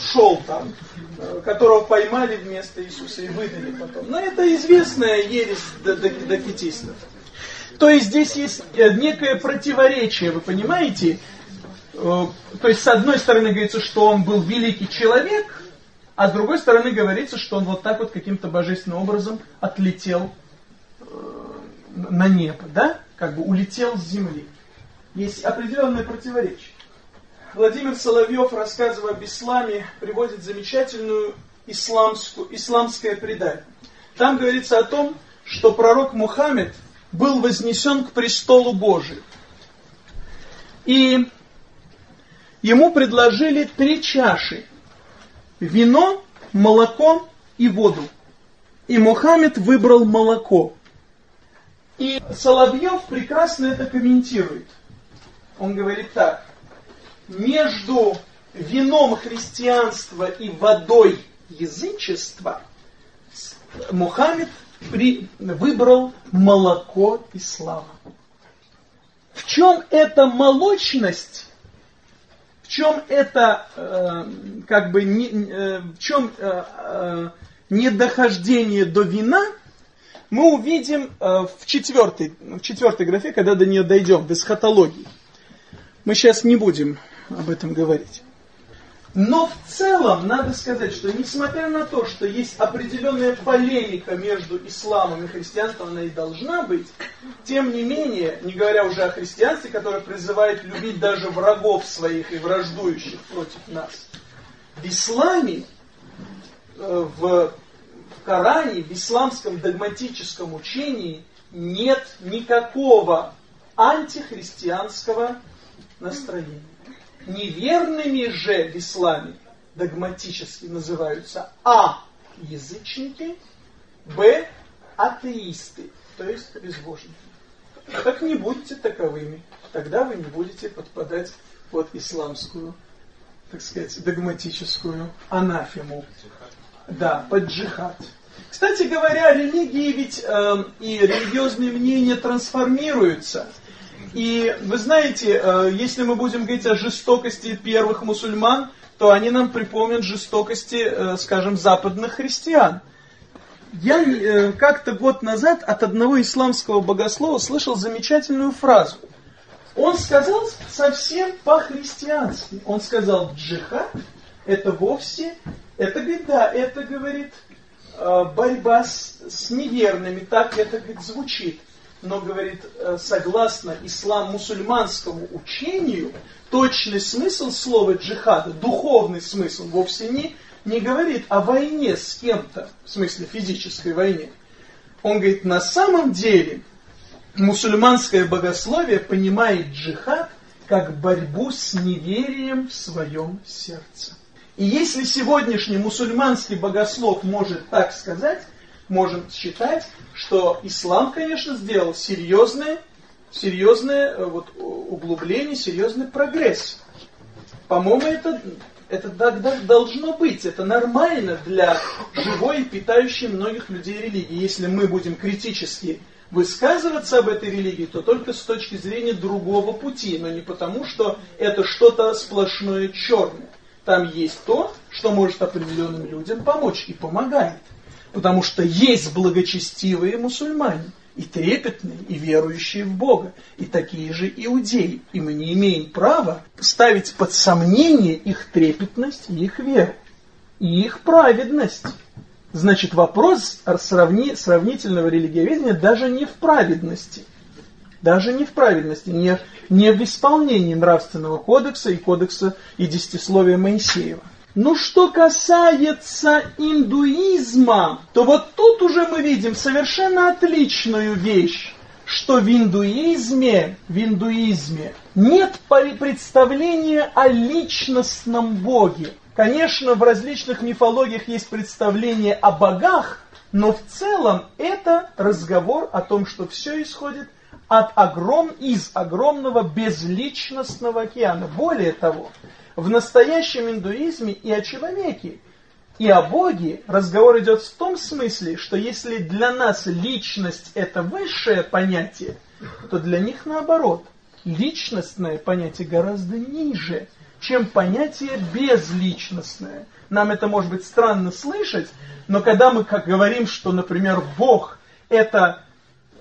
шел там, которого поймали вместо Иисуса и выдали потом. Но это известная ересь докетистов. То есть здесь есть некое противоречие, вы понимаете? Э, то есть с одной стороны говорится, что он был великий человек, а с другой стороны говорится, что он вот так вот каким-то божественным образом отлетел э, на небо, да? Как бы улетел с земли. Есть определенное противоречие. Владимир Соловьев, рассказывая об исламе, приводит замечательную исламскую, исламское предание. Там говорится о том, что пророк Мухаммед был вознесен к престолу Божию. И ему предложили три чаши. Вино, молоко и воду. И Мухаммед выбрал молоко. И Соловьев прекрасно это комментирует. Он говорит так. Между вином христианства и водой язычества Мухаммед при, выбрал молоко ислама. В чем эта молочность? В чем это, э, как бы, не, э, в чем э, э, недохождение до вина мы увидим э, в, четвертой, в четвертой графе, когда до нее дойдем, в эсхатологии. Мы сейчас не будем об этом говорить. Но в целом надо сказать, что несмотря на то, что есть определенная полемика между исламом и христианством, она и должна быть, тем не менее, не говоря уже о христианстве, которое призывает любить даже врагов своих и враждующих против нас, в исламе, э, в Коране, в исламском догматическом учении нет никакого антихристианского настроения. Неверными же в исламе догматически называются А. Язычники, Б. Атеисты, то есть безбожники. Так не будьте таковыми, тогда вы не будете подпадать под исламскую, так сказать, догматическую анафему. Да, под джихад. Кстати говоря, религии ведь э, и религиозные мнения трансформируются – и вы знаете, э, если мы будем говорить о жестокости первых мусульман, то они нам припомнят жестокости, э, скажем, западных христиан. Я э, как-то год назад от одного исламского богослова слышал замечательную фразу. Он сказал совсем по-христиански. Он сказал, джихад это вовсе, это говорит, да, это, говорит, борьба с, с неверными, так это, говорит, звучит но, говорит, э, согласно ислам-мусульманскому учению, точный смысл слова джихада, духовный смысл, вовсе не, не говорит о войне с кем-то, в смысле физической войне. Он говорит, на самом деле мусульманское богословие понимает джихад как борьбу с неверием в своем сердце. И если сегодняшний мусульманский богослов может так сказать, можем считать, что ислам, конечно, сделал серьезное, серьезное э, вот, углубление, серьезный прогресс. По-моему, это, это должно быть, это нормально для живой и питающей многих людей религии. Если мы будем критически высказываться об этой религии, то только с точки зрения другого пути, но не потому, что это что-то сплошное черное. Там есть то, что может определенным людям помочь и помогает. Потому что есть благочестивые мусульмане, и трепетные, и верующие в Бога, и такие же иудеи. И мы не имеем права ставить под сомнение их трепетность и их веру, и их праведность. Значит, вопрос сравни, сравнительного религиоведения даже не в праведности. Даже не в праведности, не, не в исполнении нравственного кодекса и кодекса и десятисловия Моисеева. Но что касается индуизма, то вот тут уже мы видим совершенно отличную вещь, что в индуизме, в индуизме нет представления о личностном Боге. Конечно, в различных мифологиях есть представление о богах, но в целом это разговор о том, что все исходит от огром, из огромного безличностного океана. Более того, в настоящем индуизме и о человеке, и о Боге разговор идет в том смысле, что если для нас личность это высшее понятие, то для них наоборот. Личностное понятие гораздо ниже, чем понятие безличностное. Нам это может быть странно слышать, но когда мы как говорим, что, например, Бог это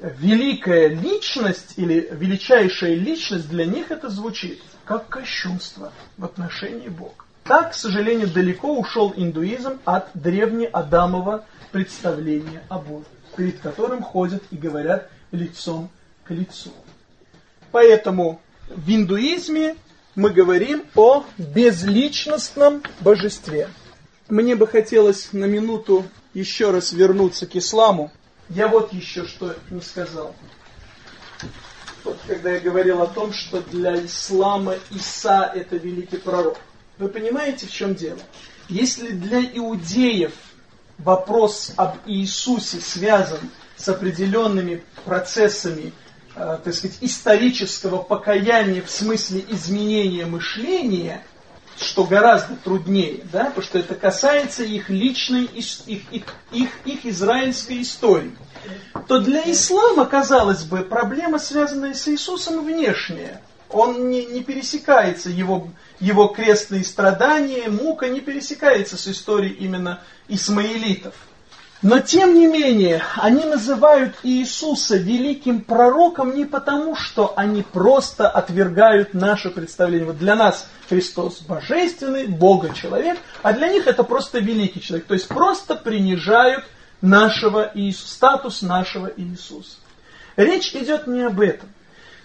великая личность или величайшая личность, для них это звучит как кощунство в отношении Бога. Так, к сожалению, далеко ушел индуизм от древнеадамова представления о Боге, перед которым ходят и говорят лицом к лицу. Поэтому в индуизме мы говорим о безличностном божестве. Мне бы хотелось на минуту еще раз вернуться к исламу. Я вот еще что не сказал вот когда я говорил о том, что для ислама Иса это великий пророк. Вы понимаете, в чем дело? Если для иудеев вопрос об Иисусе связан с определенными процессами, э, так сказать, исторического покаяния в смысле изменения мышления, что гораздо труднее, да, потому что это касается их личной, их, их, их, их израильской истории то для ислама, казалось бы, проблема, связанная с Иисусом, внешняя. Он не, не пересекается, его, его крестные страдания, мука не пересекается с историей именно исмаилитов. Но тем не менее, они называют Иисуса великим пророком не потому, что они просто отвергают наше представление. Вот для нас Христос божественный, Бога человек, а для них это просто великий человек. То есть просто принижают нашего Иисуса, статус нашего Иисуса. Речь идет не об этом.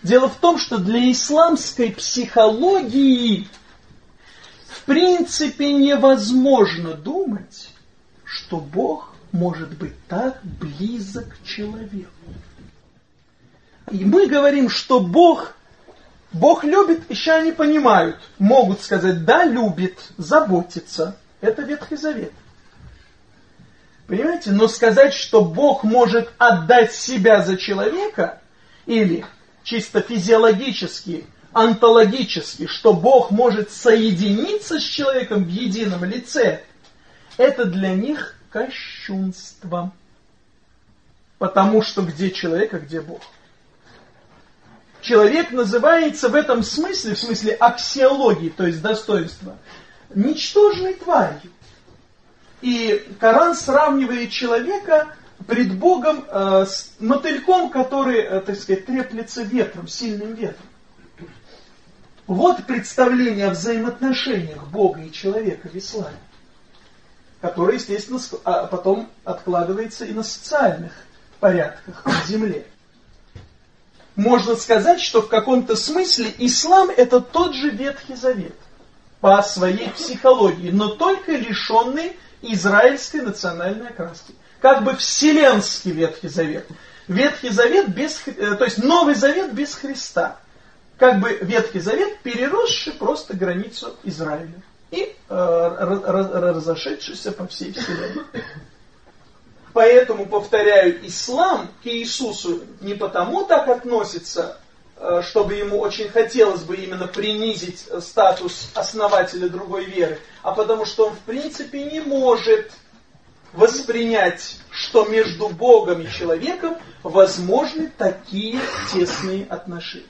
Дело в том, что для исламской психологии в принципе невозможно думать, что Бог может быть так близок к человеку. И мы говорим, что Бог, Бог любит, еще они понимают, могут сказать, да, любит, заботится. Это Ветхий Завет. Понимаете? Но сказать, что Бог может отдать себя за человека, или чисто физиологически, онтологически, что Бог может соединиться с человеком в едином лице, это для них кощунство. Потому что где человек, а где Бог? Человек называется в этом смысле, в смысле аксиологии, то есть достоинства, ничтожной тварью. И Коран сравнивает человека пред Богом э, с мотыльком, который, э, так сказать, треплется ветром, сильным ветром. Вот представление о взаимоотношениях Бога и человека в исламе который, естественно, а потом откладывается и на социальных порядках в земле. Можно сказать, что в каком-то смысле ислам это тот же Ветхий Завет по своей психологии, но только лишенный израильской национальной окраски. Как бы вселенский Ветхий Завет. Ветхий Завет без, э, то есть Новый Завет без Христа. Как бы Ветхий Завет, переросший просто границу Израиля и э, разошедшийся по всей вселенной. Поэтому, повторяю, ислам к Иисусу не потому так относится, э, чтобы ему очень хотелось бы именно принизить статус основателя другой веры, а потому что он в принципе не может воспринять, что между Богом и человеком возможны такие тесные отношения.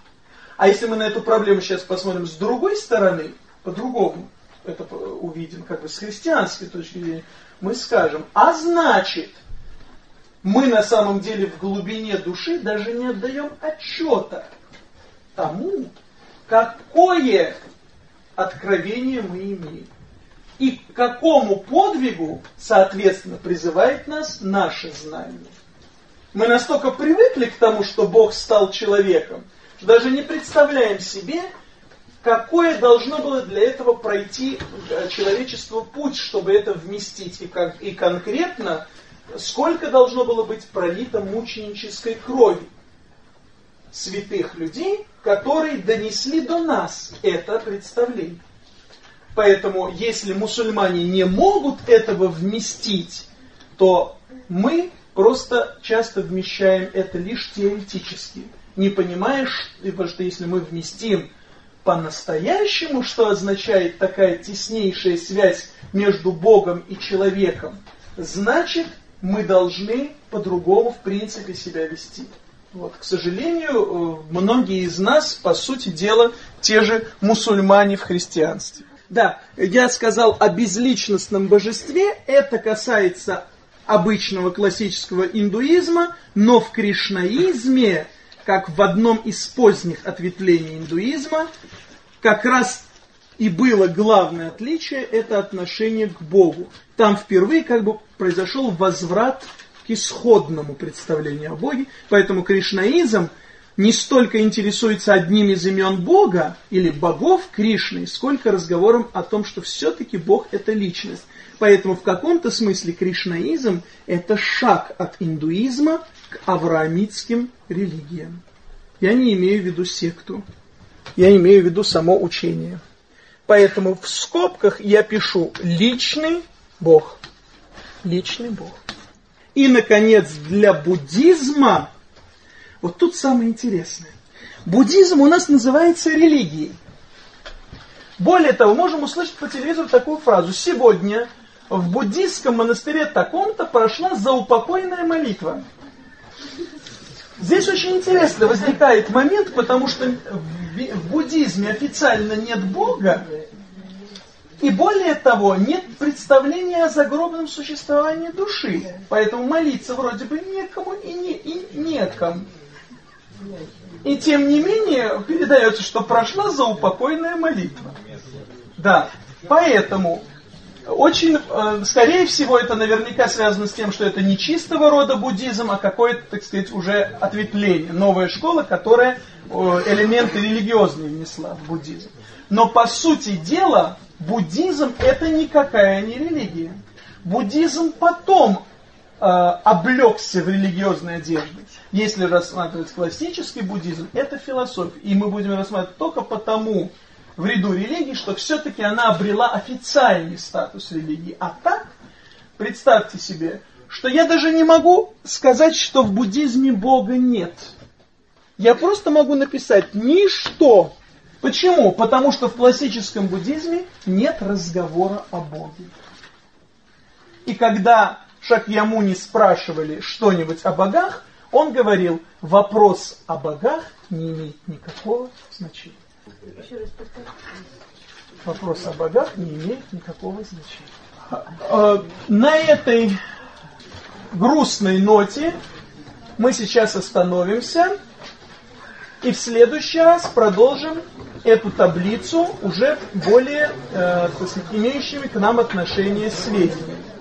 А если мы на эту проблему сейчас посмотрим с другой стороны, по-другому, это увидим как бы с христианской точки зрения, мы скажем, а значит, мы на самом деле в глубине души даже не отдаем отчета тому, какое откровение мы имеем. И к какому подвигу, соответственно, призывает нас наше знание. Мы настолько привыкли к тому, что Бог стал человеком, что даже не представляем себе, какое должно было для этого пройти э, человечество путь, чтобы это вместить, и, как, и конкретно, сколько должно было быть пролито мученической крови святых людей, которые донесли до нас это представление. Поэтому, если мусульмане не могут этого вместить, то мы просто часто вмещаем это лишь теоретически, не понимая, потому что если мы вместим по-настоящему, что означает такая теснейшая связь между Богом и человеком, значит, мы должны по-другому, в принципе, себя вести. Вот, к сожалению, э, многие из нас, по сути дела, те же мусульмане в христианстве. Да, я сказал о безличностном божестве, это касается обычного классического индуизма, но в кришнаизме как в одном из поздних ответвлений индуизма, как раз и было главное отличие, это отношение к Богу. Там впервые как бы произошел возврат к исходному представлению о Боге, поэтому кришнаизм не столько интересуется одним из имен Бога или богов Кришны, сколько разговором о том, что все-таки Бог это личность. Поэтому в каком-то смысле кришнаизм это шаг от индуизма к авраамитским религиям. Я не имею в виду секту. Я имею в виду само учение. Поэтому в скобках я пишу личный Бог. Личный Бог. И, наконец, для буддизма, вот тут самое интересное. Буддизм у нас называется религией. Более того, можем услышать по телевизору такую фразу. Сегодня в буддийском монастыре таком-то прошла заупокойная молитва. Здесь очень интересно возникает момент, потому что в буддизме официально нет Бога, И более того, нет представления о загробном существовании души. Поэтому молиться вроде бы некому и, не, и некому. И тем не менее передается, что прошла заупокойная молитва. Да, поэтому очень, э, скорее всего, это наверняка связано с тем, что это не чистого рода буддизм, а какое-то, так сказать, уже ответвление, новая школа, которая э, элементы религиозные внесла в буддизм. Но по сути дела, буддизм это никакая не религия. Буддизм потом э, облегся в религиозной одежды. Если рассматривать классический буддизм, это философия. И мы будем рассматривать только потому, в ряду религий, что все-таки она обрела официальный статус религии. А так, представьте себе, что я даже не могу сказать, что в буддизме Бога нет. Я просто могу написать «ничто». Почему? Потому что в классическом буддизме нет разговора о Боге. И когда Шакьямуни спрашивали что-нибудь о богах, он говорил, вопрос о богах не имеет никакого значения. Вопрос о богах не имеет никакого значения. А, на этой грустной ноте мы сейчас остановимся и в следующий раз продолжим эту таблицу уже более э, сказать, имеющими к нам отношение сведениями.